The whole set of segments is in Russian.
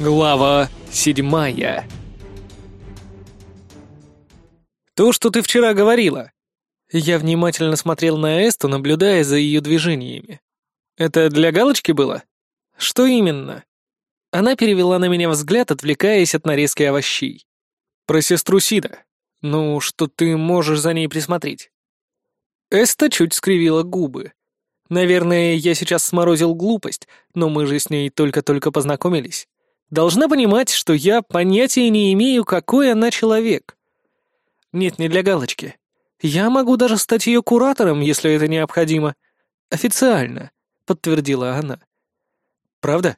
Глава седьмая «То, что ты вчера говорила». Я внимательно смотрел на Эсту, наблюдая за ее движениями. «Это для галочки было? Что именно?» Она перевела на меня взгляд, отвлекаясь от нарезки овощей. «Про сестру Сида. Ну, что ты можешь за ней присмотреть?» Эста чуть скривила губы. Наверное, я сейчас сморозил глупость, но мы же с ней только-только познакомились должна понимать, что я понятия не имею, какой она человек. Нет, не для галочки. Я могу даже стать ее куратором, если это необходимо. Официально, подтвердила она. Правда?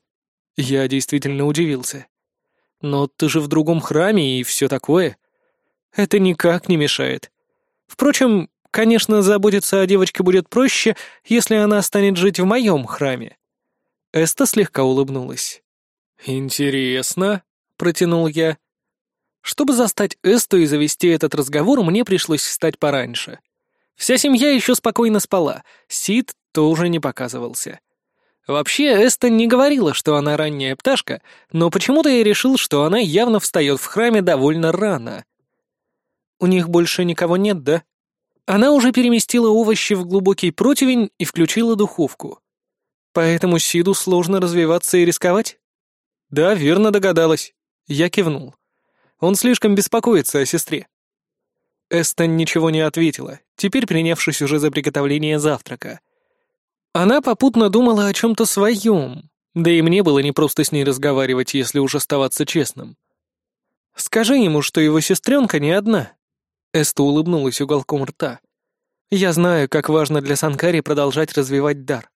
Я действительно удивился. Но ты же в другом храме и все такое. Это никак не мешает. Впрочем, конечно, заботиться о девочке будет проще, если она станет жить в моем храме. Эста слегка улыбнулась. «Интересно», — протянул я. Чтобы застать Эсту и завести этот разговор, мне пришлось встать пораньше. Вся семья еще спокойно спала, Сид тоже не показывался. Вообще, Эста не говорила, что она ранняя пташка, но почему-то я решил, что она явно встает в храме довольно рано. У них больше никого нет, да? Она уже переместила овощи в глубокий противень и включила духовку. Поэтому Сиду сложно развиваться и рисковать? «Да, верно догадалась». Я кивнул. «Он слишком беспокоится о сестре». Эстон ничего не ответила, теперь принявшись уже за приготовление завтрака. Она попутно думала о чем-то своем, да и мне было непросто с ней разговаривать, если уж оставаться честным. «Скажи ему, что его сестренка не одна». Эста улыбнулась уголком рта. «Я знаю, как важно для Санкари продолжать развивать дар.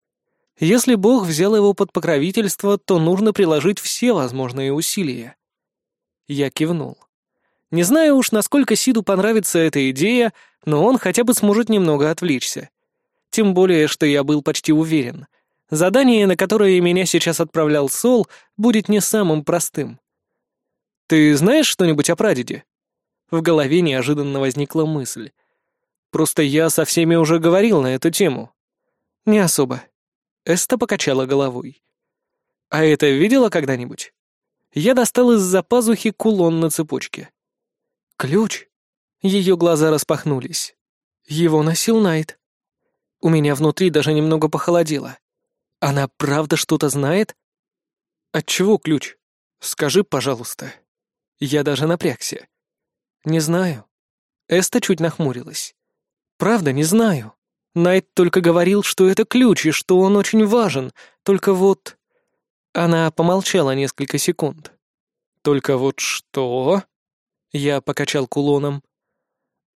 Если Бог взял его под покровительство, то нужно приложить все возможные усилия. Я кивнул. Не знаю уж, насколько Сиду понравится эта идея, но он хотя бы сможет немного отвлечься. Тем более, что я был почти уверен. Задание, на которое меня сейчас отправлял Сол, будет не самым простым. «Ты знаешь что-нибудь о прадеде?» В голове неожиданно возникла мысль. «Просто я со всеми уже говорил на эту тему». «Не особо. Эста покачала головой. «А это видела когда-нибудь?» Я достал из-за пазухи кулон на цепочке. «Ключ?» Ее глаза распахнулись. Его носил Найт. У меня внутри даже немного похолодело. Она правда что-то знает? Отчего ключ? Скажи, пожалуйста. Я даже напрягся. Не знаю. Эста чуть нахмурилась. Правда, не знаю. Найт только говорил, что это ключ и что он очень важен, только вот...» Она помолчала несколько секунд. «Только вот что?» Я покачал кулоном.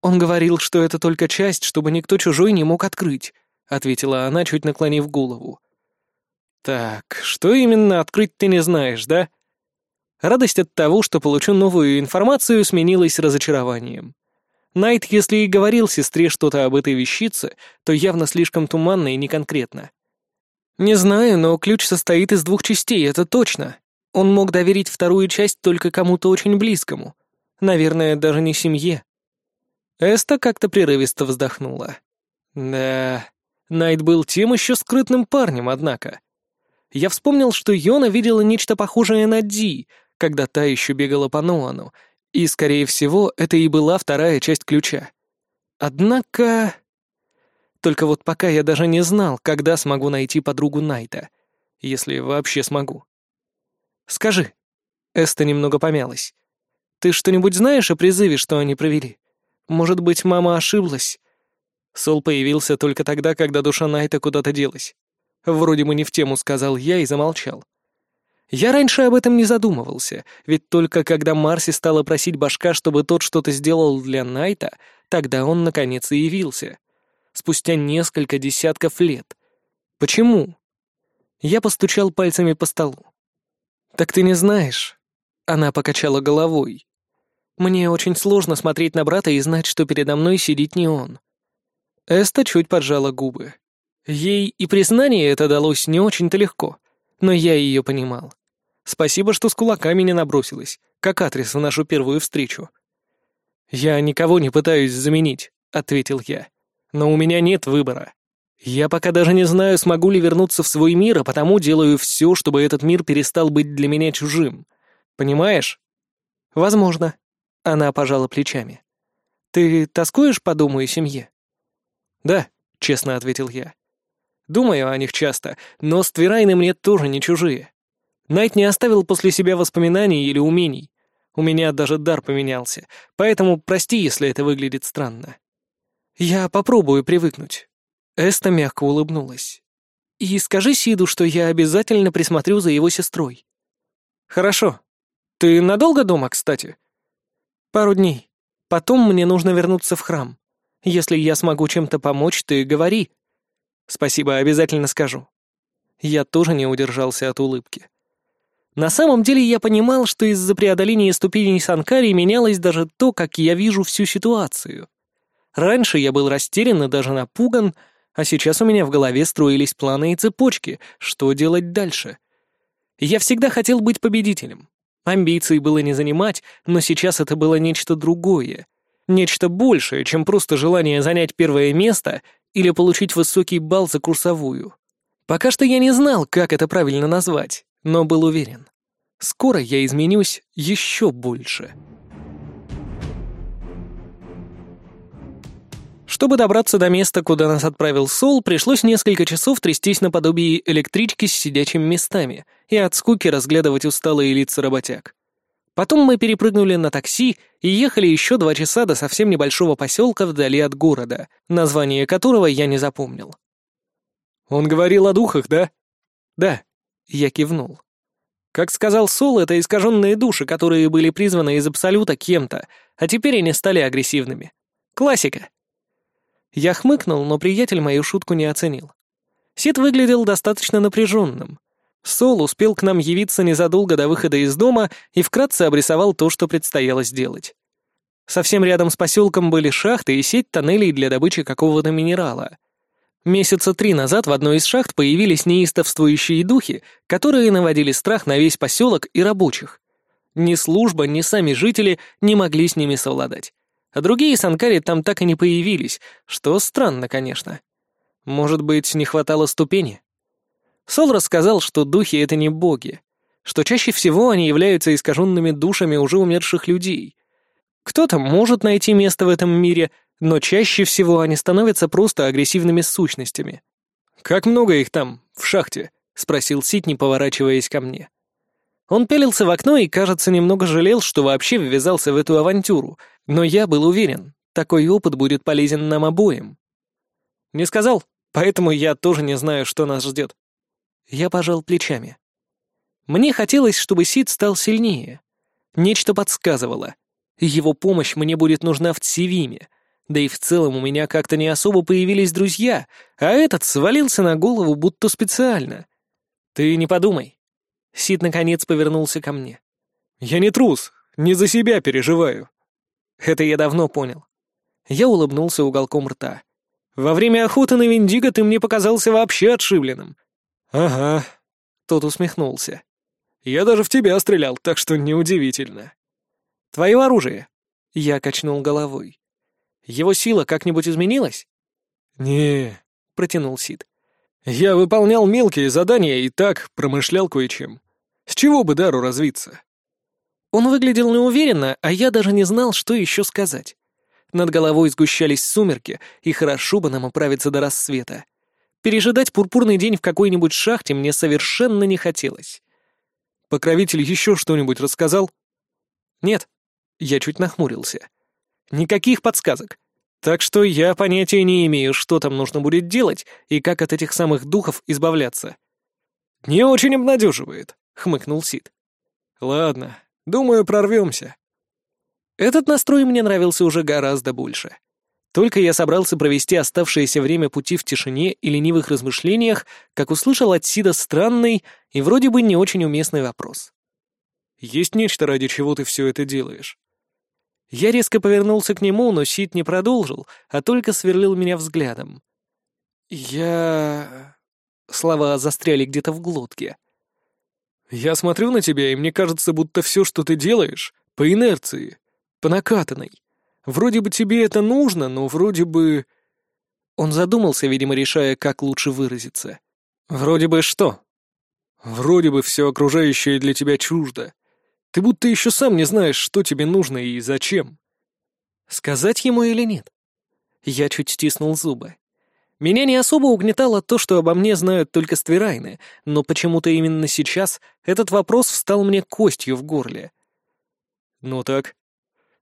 «Он говорил, что это только часть, чтобы никто чужой не мог открыть», — ответила она, чуть наклонив голову. «Так, что именно открыть ты не знаешь, да?» Радость от того, что получу новую информацию, сменилась разочарованием. Найт, если и говорил сестре что-то об этой вещице, то явно слишком туманно и неконкретно. «Не знаю, но ключ состоит из двух частей, это точно. Он мог доверить вторую часть только кому-то очень близкому. Наверное, даже не семье». Эста как-то прерывисто вздохнула. «Да, Найт был тем еще скрытным парнем, однако. Я вспомнил, что Йона видела нечто похожее на Ди, когда та еще бегала по Ноану, и, скорее всего, это и была вторая часть ключа. Однако... Только вот пока я даже не знал, когда смогу найти подругу Найта. Если вообще смогу. «Скажи». Эста немного помялась. «Ты что-нибудь знаешь о призыве, что они провели? Может быть, мама ошиблась?» Сол появился только тогда, когда душа Найта куда-то делась. Вроде бы не в тему сказал я и замолчал. Я раньше об этом не задумывался, ведь только когда Марси стала просить башка, чтобы тот что-то сделал для Найта, тогда он наконец и явился. Спустя несколько десятков лет. Почему? Я постучал пальцами по столу. «Так ты не знаешь?» Она покачала головой. «Мне очень сложно смотреть на брата и знать, что передо мной сидит не он». Эста чуть поджала губы. Ей и признание это далось не очень-то легко, но я ее понимал. Спасибо, что с кулаками не набросилась, как адрес в нашу первую встречу. «Я никого не пытаюсь заменить», — ответил я. «Но у меня нет выбора. Я пока даже не знаю, смогу ли вернуться в свой мир, а потому делаю все, чтобы этот мир перестал быть для меня чужим. Понимаешь? Возможно. Она пожала плечами. Ты тоскуешь по дому и семье? Да, честно ответил я. Думаю о них часто, но Ствирайны мне тоже не чужие. Найт не оставил после себя воспоминаний или умений. У меня даже дар поменялся, поэтому прости, если это выглядит странно. Я попробую привыкнуть. Эста мягко улыбнулась. И скажи Сиду, что я обязательно присмотрю за его сестрой. Хорошо. Ты надолго дома, кстати? Пару дней. Потом мне нужно вернуться в храм. Если я смогу чем-то помочь, ты говори. Спасибо, обязательно скажу. Я тоже не удержался от улыбки. На самом деле я понимал, что из-за преодоления ступеней Санкари менялось даже то, как я вижу всю ситуацию. Раньше я был растерян и даже напуган, а сейчас у меня в голове строились планы и цепочки, что делать дальше. Я всегда хотел быть победителем. Амбиций было не занимать, но сейчас это было нечто другое. Нечто большее, чем просто желание занять первое место или получить высокий балл за курсовую. Пока что я не знал, как это правильно назвать, но был уверен. Скоро я изменюсь еще больше. Чтобы добраться до места, куда нас отправил Сол, пришлось несколько часов трястись наподобие электрички с сидячими местами и от скуки разглядывать усталые лица работяг. Потом мы перепрыгнули на такси и ехали еще два часа до совсем небольшого поселка вдали от города, название которого я не запомнил. «Он говорил о духах, да?» «Да», — я кивнул. Как сказал Сол, это искаженные души, которые были призваны из Абсолюта кем-то, а теперь они стали агрессивными. Классика. Я хмыкнул, но приятель мою шутку не оценил. Сид выглядел достаточно напряженным. Сол успел к нам явиться незадолго до выхода из дома и вкратце обрисовал то, что предстояло сделать. Совсем рядом с поселком были шахты и сеть тоннелей для добычи какого-то минерала. Месяца три назад в одной из шахт появились неистовствующие духи, которые наводили страх на весь поселок и рабочих. Ни служба, ни сами жители не могли с ними совладать а другие санкари там так и не появились, что странно, конечно. Может быть, не хватало ступени? Сол рассказал, что духи — это не боги, что чаще всего они являются искаженными душами уже умерших людей. Кто-то может найти место в этом мире, но чаще всего они становятся просто агрессивными сущностями. «Как много их там, в шахте?» — спросил Ситни, поворачиваясь ко мне. Он пялился в окно и, кажется, немного жалел, что вообще ввязался в эту авантюру, но я был уверен, такой опыт будет полезен нам обоим. Не сказал, поэтому я тоже не знаю, что нас ждет. Я пожал плечами. Мне хотелось, чтобы Сид стал сильнее. Нечто подсказывало. Его помощь мне будет нужна в Цивиме. Да и в целом у меня как-то не особо появились друзья, а этот свалился на голову будто специально. Ты не подумай. Сид наконец повернулся ко мне. «Я не трус, не за себя переживаю». Это я давно понял. Я улыбнулся уголком рта. «Во время охоты на Виндиго ты мне показался вообще отшибленным». «Ага». Тот усмехнулся. «Я даже в тебя стрелял, так что неудивительно». «Твое оружие?» Я качнул головой. «Его сила как-нибудь изменилась?» «Не», — протянул Сид. «Я выполнял мелкие задания и так промышлял кое-чем. С чего бы дару развиться? Он выглядел неуверенно, а я даже не знал, что еще сказать. Над головой сгущались сумерки, и хорошо бы нам управиться до рассвета. Пережидать пурпурный день в какой-нибудь шахте мне совершенно не хотелось. Покровитель еще что-нибудь рассказал? Нет. Я чуть нахмурился. Никаких подсказок. Так что я понятия не имею, что там нужно будет делать и как от этих самых духов избавляться. Не очень обнадеживает. — хмыкнул Сид. «Ладно, думаю, прорвемся». Этот настрой мне нравился уже гораздо больше. Только я собрался провести оставшееся время пути в тишине и ленивых размышлениях, как услышал от Сида странный и вроде бы не очень уместный вопрос. «Есть нечто, ради чего ты все это делаешь?» Я резко повернулся к нему, но Сид не продолжил, а только сверлил меня взглядом. «Я...» Слова застряли где-то в глотке. Я смотрю на тебя, и мне кажется, будто все, что ты делаешь, по инерции, по накатанной. Вроде бы тебе это нужно, но вроде бы...» Он задумался, видимо, решая, как лучше выразиться. «Вроде бы что?» «Вроде бы все окружающее для тебя чуждо. Ты будто еще сам не знаешь, что тебе нужно и зачем. Сказать ему или нет? Я чуть стиснул зубы. Меня не особо угнетало то, что обо мне знают только ствирайны, но почему-то именно сейчас этот вопрос встал мне костью в горле. «Ну так.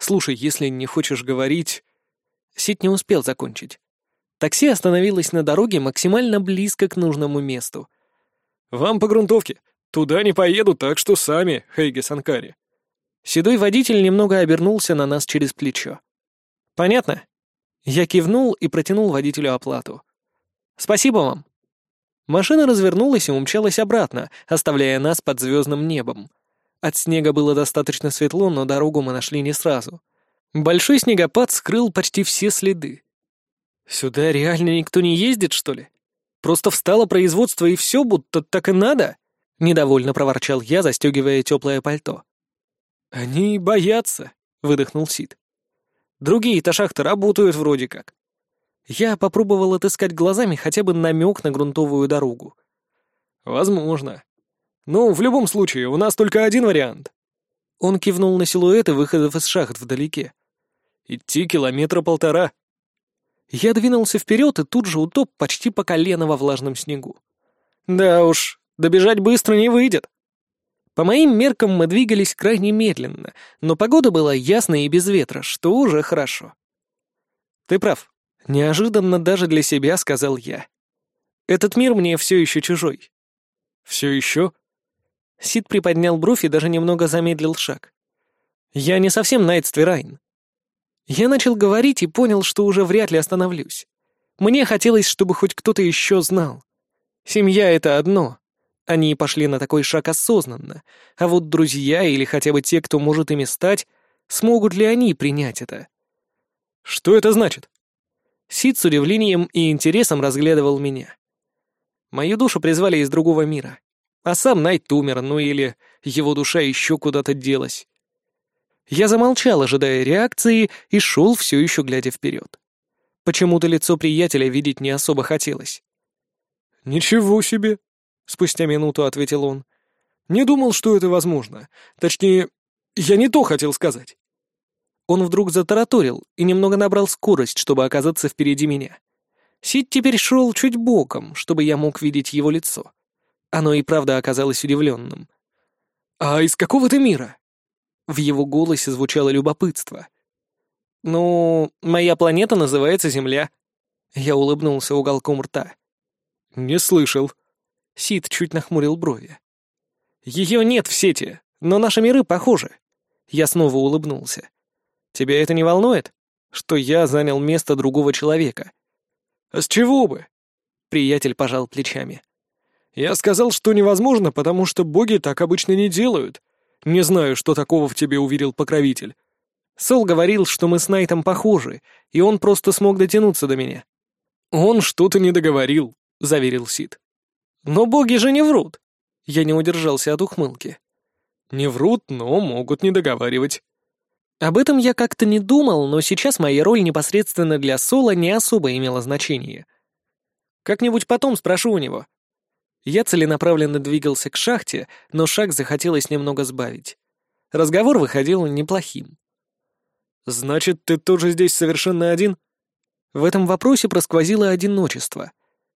Слушай, если не хочешь говорить...» Сид не успел закончить. Такси остановилось на дороге максимально близко к нужному месту. «Вам по грунтовке. Туда не поеду, так что сами, Хейги Санкари». Седой водитель немного обернулся на нас через плечо. «Понятно?» Я кивнул и протянул водителю оплату. «Спасибо вам». Машина развернулась и умчалась обратно, оставляя нас под звездным небом. От снега было достаточно светло, но дорогу мы нашли не сразу. Большой снегопад скрыл почти все следы. Сюда реально никто не ездит, что ли? Просто встало производство и все, будто так и надо? Недовольно проворчал я, застегивая теплое пальто. «Они боятся», — выдохнул Сид. Другие-то шахты работают вроде как. Я попробовал отыскать глазами хотя бы намек на грунтовую дорогу. Возможно. Ну, в любом случае, у нас только один вариант. Он кивнул на силуэты выходов из шахт вдалеке. Идти километра полтора. Я двинулся вперед и тут же утоп почти по колено во влажном снегу. Да уж, добежать быстро не выйдет. По моим меркам мы двигались крайне медленно, но погода была ясная и без ветра, что уже хорошо. «Ты прав. Неожиданно даже для себя», — сказал я. «Этот мир мне все еще чужой». «Все еще?» Сид приподнял бровь и даже немного замедлил шаг. «Я не совсем Найт Стверайн». Я начал говорить и понял, что уже вряд ли остановлюсь. Мне хотелось, чтобы хоть кто-то еще знал. Семья — это одно, они пошли на такой шаг осознанно, а вот друзья или хотя бы те, кто может ими стать, смогут ли они принять это? Что это значит? Сид с удивлением и интересом разглядывал меня. Мою душу призвали из другого мира, а сам Найт умер, ну или его душа еще куда-то делась. Я замолчал, ожидая реакции, и шел все еще глядя вперед. Почему-то лицо приятеля видеть не особо хотелось. «Ничего себе!» спустя минуту ответил он. «Не думал, что это возможно. Точнее, я не то хотел сказать». Он вдруг затараторил и немного набрал скорость, чтобы оказаться впереди меня. Сид теперь шел чуть боком, чтобы я мог видеть его лицо. Оно и правда оказалось удивленным. «А из какого ты мира?» В его голосе звучало любопытство. «Ну, моя планета называется Земля». Я улыбнулся уголком рта. «Не слышал», Сид чуть нахмурил брови. «Ее нет в сети, но наши миры похожи». Я снова улыбнулся. «Тебя это не волнует, что я занял место другого человека?» «А с чего бы?» Приятель пожал плечами. «Я сказал, что невозможно, потому что боги так обычно не делают. Не знаю, что такого в тебе уверил покровитель». Сол говорил, что мы с Найтом похожи, и он просто смог дотянуться до меня. «Он что-то не договорил», — заверил Сид. Но боги же не врут. Я не удержался от ухмылки. Не врут, но могут не договаривать. Об этом я как-то не думал, но сейчас моя роль непосредственно для Соло не особо имела значения. Как-нибудь потом спрошу у него. Я целенаправленно двигался к шахте, но шаг захотелось немного сбавить. Разговор выходил неплохим. «Значит, ты тоже здесь совершенно один?» В этом вопросе просквозило одиночество.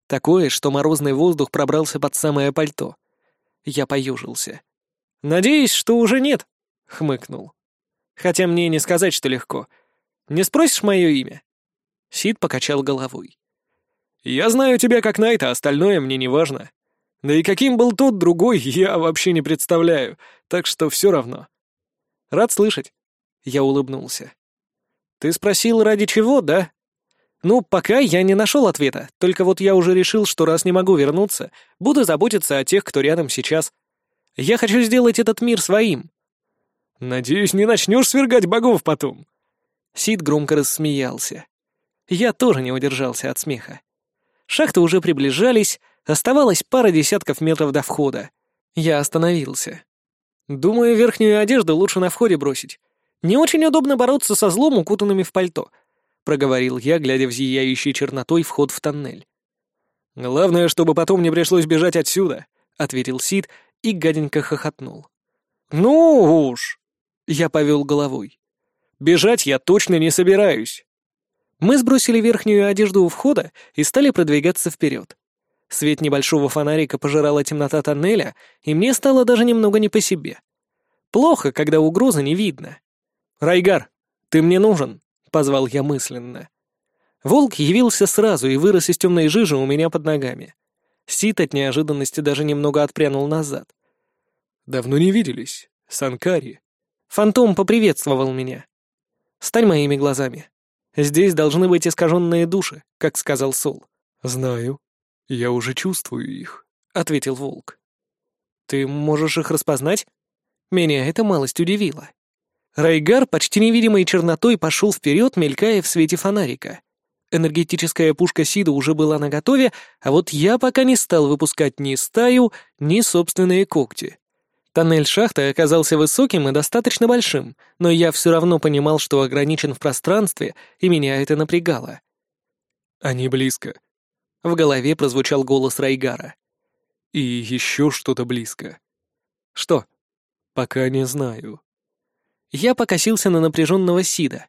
Такое, что морозный воздух пробрался под самое пальто. Я поюжился. «Надеюсь, что уже нет», — хмыкнул. «Хотя мне не сказать, что легко. Не спросишь мое имя?» Сид покачал головой. «Я знаю тебя как Найта, остальное мне не важно. Да и каким был тот другой, я вообще не представляю, так что все равно». «Рад слышать». Я улыбнулся. «Ты спросил, ради чего, да?» Ну, пока я не нашел ответа, только вот я уже решил, что раз не могу вернуться, буду заботиться о тех, кто рядом сейчас. Я хочу сделать этот мир своим. Надеюсь, не начнешь свергать богов потом. Сид громко рассмеялся. Я тоже не удержался от смеха. Шахты уже приближались, оставалось пара десятков метров до входа. Я остановился. Думаю, верхнюю одежду лучше на входе бросить. Не очень удобно бороться со злом, укутанными в пальто — проговорил я, глядя в зияющий чернотой вход в тоннель. «Главное, чтобы потом не пришлось бежать отсюда», — ответил Сид и гаденько хохотнул. «Ну уж!» — я повел головой. «Бежать я точно не собираюсь!» Мы сбросили верхнюю одежду у входа и стали продвигаться вперед. Свет небольшого фонарика пожирала темнота тоннеля, и мне стало даже немного не по себе. Плохо, когда угрозы не видно. «Райгар, ты мне нужен!» — позвал я мысленно. Волк явился сразу и вырос из темной жижи у меня под ногами. Сит от неожиданности даже немного отпрянул назад. «Давно не виделись, Санкари». Фантом поприветствовал меня. «Стань моими глазами. Здесь должны быть искаженные души», как сказал Сол. «Знаю. Я уже чувствую их», — ответил Волк. «Ты можешь их распознать?» Меня это малость удивило. Райгар почти невидимой чернотой пошел вперед, мелькая в свете фонарика. Энергетическая пушка Сида уже была наготове, а вот я пока не стал выпускать ни стаю, ни собственные когти. Тоннель шахты оказался высоким и достаточно большим, но я все равно понимал, что ограничен в пространстве, и меня это напрягало. «Они близко». В голове прозвучал голос Райгара. «И еще что-то близко». «Что?» «Пока не знаю». Я покосился на напряженного Сида.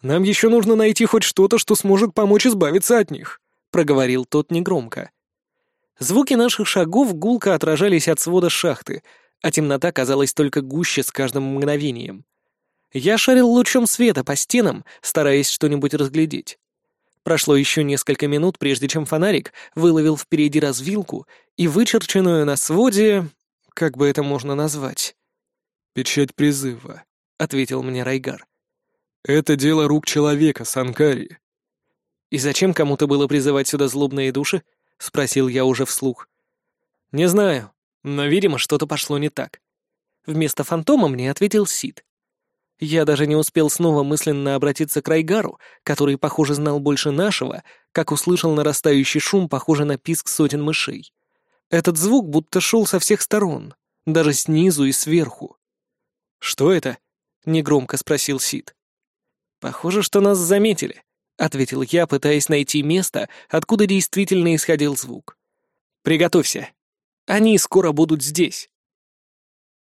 Нам еще нужно найти хоть что-то, что сможет помочь избавиться от них», — проговорил тот негромко. Звуки наших шагов гулко отражались от свода шахты, а темнота казалась только гуще с каждым мгновением. Я шарил лучом света по стенам, стараясь что-нибудь разглядеть. Прошло еще несколько минут, прежде чем фонарик выловил впереди развилку и вычерченную на своде... как бы это можно назвать? «Печать призыва», — ответил мне Райгар. «Это дело рук человека, Санкари». «И зачем кому-то было призывать сюда злобные души?» — спросил я уже вслух. «Не знаю, но, видимо, что-то пошло не так». Вместо фантома мне ответил Сид. Я даже не успел снова мысленно обратиться к Райгару, который, похоже, знал больше нашего, как услышал нарастающий шум, похожий на писк сотен мышей. Этот звук будто шел со всех сторон, даже снизу и сверху. «Что это?» — негромко спросил Сид. «Похоже, что нас заметили», — ответил я, пытаясь найти место, откуда действительно исходил звук. «Приготовься. Они скоро будут здесь».